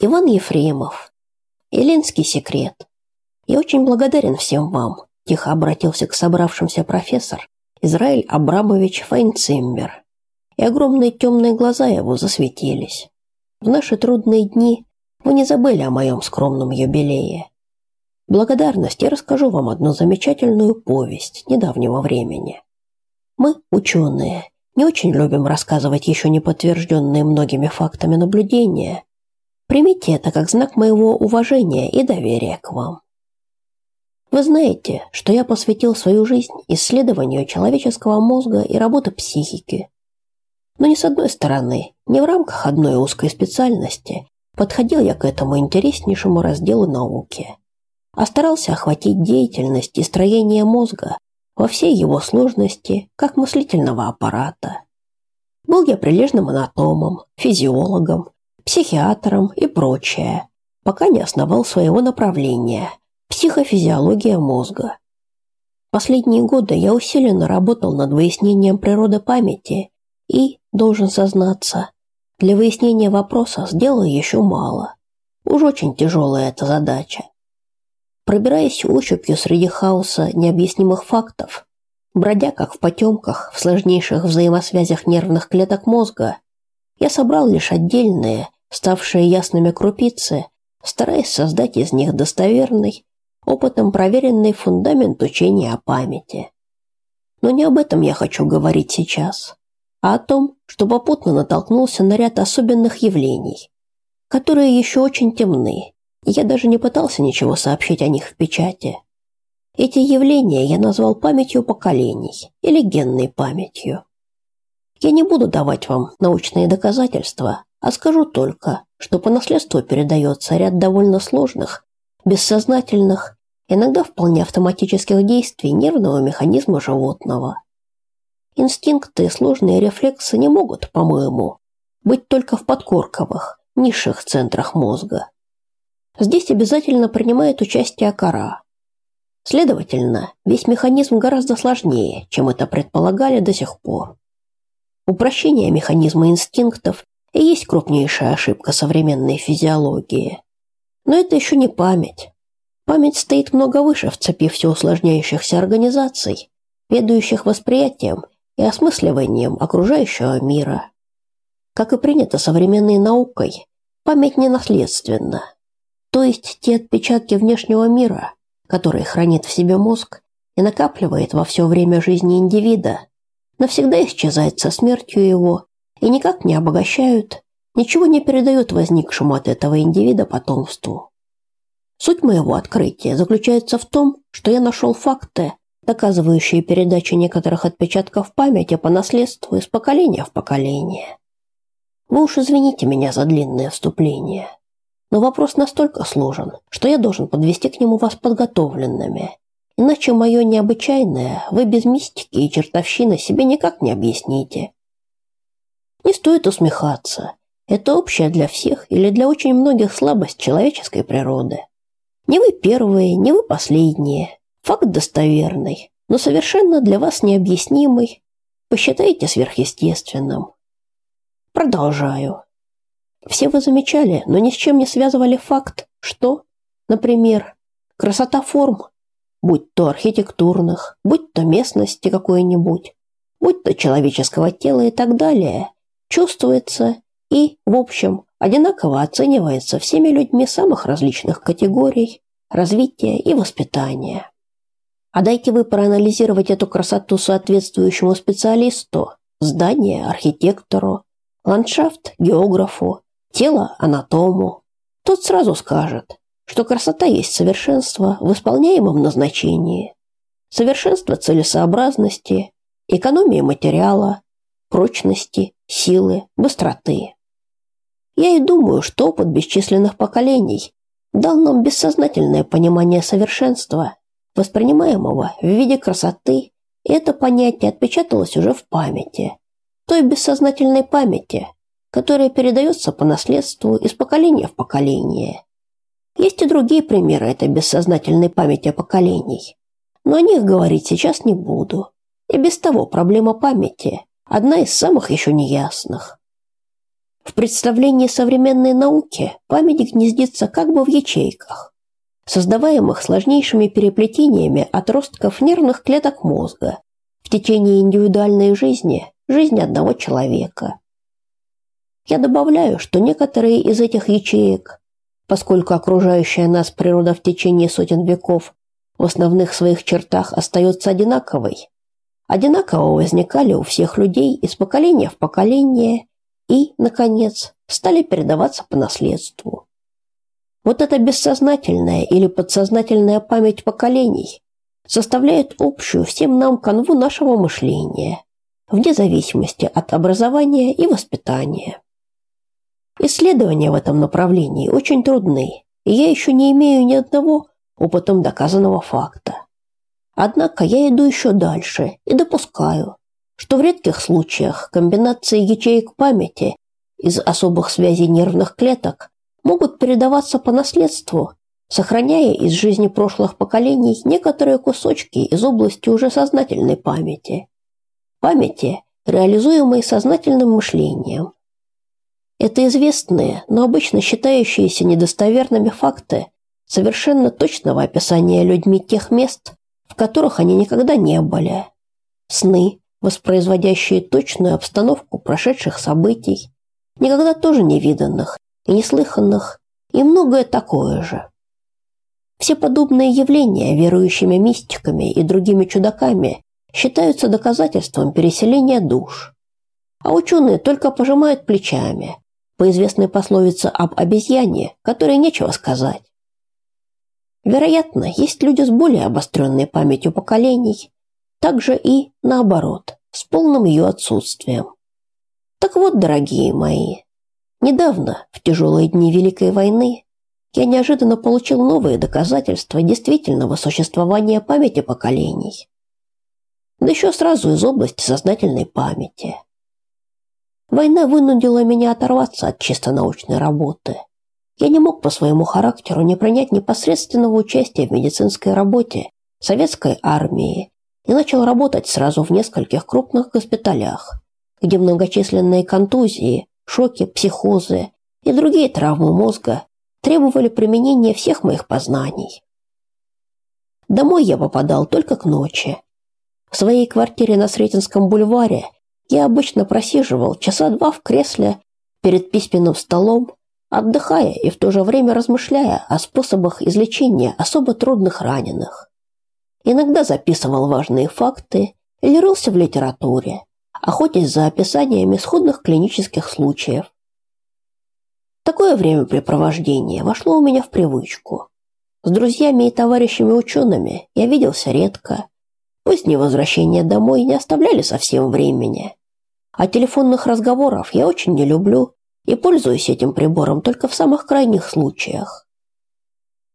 Иван Ефремов. Елинский секрет. Я очень благодарен всем вам, тихо обратился к собравшимся профессор Израиль Абрамович Файнциммер. И огромные темные глаза его засветились. В наши трудные дни вы не забыли о моем скромном юбилее. Благодарность я расскажу вам одну замечательную повесть недавнего времени. Мы, ученые, не очень любим рассказывать еще не подтвержденные многими фактами наблюдения. Примите это как знак моего уважения и доверия к вам. Вы знаете, что я посвятил свою жизнь исследованию человеческого мозга и работы психики. Но ни с одной стороны, не в рамках одной узкой специальности подходил я к этому интереснейшему разделу науки, а старался охватить деятельность и строение мозга во всей его сложности, как мыслительного аппарата. Был я прилежным анатомом, физиологом, психиатром и прочее, пока не основал своего направления – психофизиология мозга. Последние годы я усиленно работал над выяснением природы памяти и, должен сознаться, для выяснения вопроса сделал еще мало. Уж очень тяжелая эта задача. Пробираясь ощупью среди хаоса необъяснимых фактов, бродя как в потемках в сложнейших взаимосвязях нервных клеток мозга, я собрал лишь отдельные, ставшие ясными крупицы, стараясь создать из них достоверный, опытом проверенный фундамент учения о памяти. Но не об этом я хочу говорить сейчас, а о том, что попутно натолкнулся на ряд особенных явлений, которые еще очень темны я даже не пытался ничего сообщить о них в печати. Эти явления я назвал памятью поколений или генной памятью. Я не буду давать вам научные доказательства, а скажу только, что по наследству передается ряд довольно сложных, бессознательных, иногда вполне автоматических действий нервного механизма животного. Инстинкты и сложные рефлексы не могут, по-моему, быть только в подкорковых, низших центрах мозга. Здесь обязательно принимает участие кора. Следовательно, весь механизм гораздо сложнее, чем это предполагали до сих пор. Упрощение механизма инстинктов и есть крупнейшая ошибка современной физиологии. Но это еще не память. Память стоит много выше в цепи все усложняющихся организаций, ведущих восприятием и осмысливанием окружающего мира. Как и принято современной наукой, память не наследственна. То есть те отпечатки внешнего мира, которые хранит в себе мозг и накапливает во все время жизни индивида, навсегда исчезают со смертью его и никак не обогащают, ничего не передают возникшему от этого индивида потомству. Суть моего открытия заключается в том, что я нашел факты, доказывающие передачу некоторых отпечатков памяти по наследству из поколения в поколение. Вы уж извините меня за длинное вступление. Но вопрос настолько сложен, что я должен подвести к нему вас подготовленными. Иначе мое необычайное вы без мистики и чертовщины себе никак не объясните. Не стоит усмехаться. Это общая для всех или для очень многих слабость человеческой природы. Не вы первые, не вы последние. Факт достоверный, но совершенно для вас необъяснимый. Посчитайте сверхъестественным. Продолжаю. Все вы замечали, но ни с чем не связывали факт, что, например, красота форм, будь то архитектурных, будь то местности какой-нибудь, будь то человеческого тела и так далее, чувствуется и, в общем, одинаково оценивается всеми людьми самых различных категорий развития и воспитания. А дайте вы проанализировать эту красоту соответствующему специалисту, здание архитектору, ландшафт географу, тело анатому. Тот сразу скажет, что красота есть совершенство в исполняемом назначении, совершенство целесообразности, экономии материала, прочности, силы, быстроты. Я и думаю, что опыт бесчисленных поколений дал нам бессознательное понимание совершенства, воспринимаемого в виде красоты, и это понятие отпечаталось уже в памяти, той бессознательной памяти, которая передается по наследству из поколения в поколение. Есть и другие примеры этой бессознательной памяти поколений, но о них говорить сейчас не буду. И без того проблема памяти – одна из самых еще неясных. В представлении современной науки память гнездится как бы в ячейках, создаваемых сложнейшими переплетениями отростков нервных клеток мозга в течение индивидуальной жизни, жизни одного человека. Я добавляю, что некоторые из этих ячеек, поскольку окружающая нас природа в течение сотен веков в основных своих чертах остается одинаковой, одинаково возникали у всех людей из поколения в поколение и, наконец, стали передаваться по наследству. Вот эта бессознательная или подсознательная память поколений составляет общую всем нам канву нашего мышления, вне зависимости от образования и воспитания. Исследования в этом направлении очень трудны, и я еще не имею ни одного опытом доказанного факта. Однако я иду еще дальше и допускаю, что в редких случаях комбинации ячеек памяти из особых связей нервных клеток могут передаваться по наследству, сохраняя из жизни прошлых поколений некоторые кусочки из области уже сознательной памяти. Памяти, реализуемой сознательным мышлением. Это известные, но обычно считающиеся недостоверными факты совершенно точного описания людьми тех мест, в которых они никогда не были. Сны, воспроизводящие точную обстановку прошедших событий, никогда тоже не виданных и неслыханных, и многое такое же. Все подобные явления верующими мистиками и другими чудаками считаются доказательством переселения душ. А ученые только пожимают плечами, по известной пословице об обезьяне, которой нечего сказать. Вероятно, есть люди с более обостренной памятью поколений, также и наоборот, с полным ее отсутствием. Так вот, дорогие мои, недавно, в тяжелые дни Великой войны, я неожиданно получил новые доказательства действительного существования памяти поколений. Да еще сразу из области сознательной памяти. Война вынудила меня оторваться от чисто научной работы. Я не мог по своему характеру не принять непосредственного участия в медицинской работе советской армии и начал работать сразу в нескольких крупных госпиталях, где многочисленные контузии, шоки, психозы и другие травмы мозга требовали применения всех моих познаний. Домой я попадал только к ночи. В своей квартире на Сретенском бульваре я обычно просиживал часа два в кресле перед письменным столом, отдыхая и в то же время размышляя о способах излечения особо трудных раненых. Иногда записывал важные факты или рылся в литературе, охотясь за описаниями сходных клинических случаев. Такое времяпрепровождение вошло у меня в привычку. С друзьями и товарищами-учеными я виделся редко. Позднее возвращение домой не оставляли совсем времени. А телефонных разговоров я очень не люблю и пользуюсь этим прибором только в самых крайних случаях.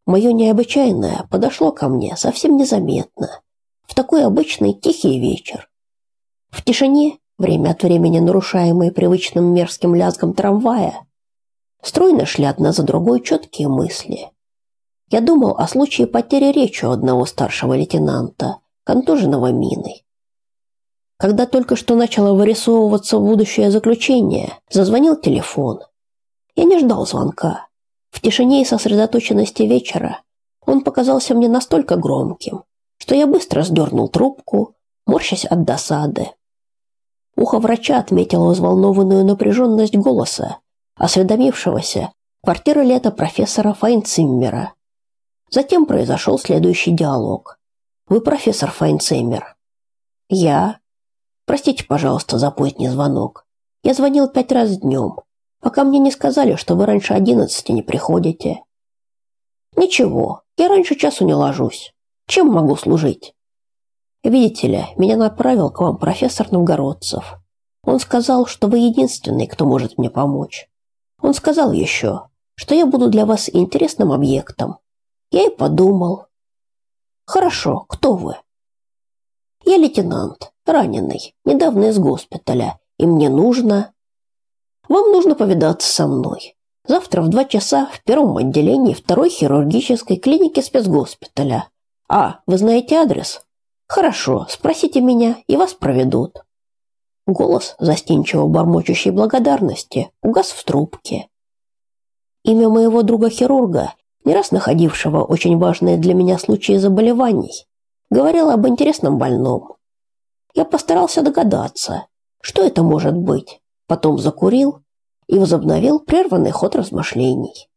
Мое необычайное подошло ко мне совсем незаметно, в такой обычный тихий вечер. В тишине, время от времени нарушаемой привычным мерзким лязгом трамвая, стройно шли одна за другой четкие мысли. Я думал о случае потери речи у одного старшего лейтенанта, контуженного миной. Когда только что начало вырисовываться будущее заключение, зазвонил телефон. Я не ждал звонка. В тишине и сосредоточенности вечера он показался мне настолько громким, что я быстро сдернул трубку, морщась от досады. Ухо врача отметило взволнованную напряженность голоса, осведомившегося, квартира ли это профессора Файнциммера. Затем произошел следующий диалог. «Вы профессор Файнциммер?» «Я?» «Простите, пожалуйста, за поздний звонок. Я звонил пять раз днем пока мне не сказали, что вы раньше одиннадцати не приходите. Ничего, я раньше часу не ложусь. Чем могу служить? Видите ли, меня направил к вам профессор Новгородцев. Он сказал, что вы единственный, кто может мне помочь. Он сказал еще, что я буду для вас интересным объектом. Я и подумал. Хорошо, кто вы? Я лейтенант, раненый, недавно из госпиталя, и мне нужно... Вам нужно повидаться со мной. Завтра в два часа в первом отделении второй хирургической клиники спецгоспиталя. А, вы знаете адрес? Хорошо, спросите меня, и вас проведут. Голос, застенчиво бормочущей благодарности, угас в трубке. Имя моего друга-хирурга, не раз находившего очень важные для меня случаи заболеваний, говорило об интересном больном. Я постарался догадаться, что это может быть, потом закурил и возобновил прерванный ход размышлений.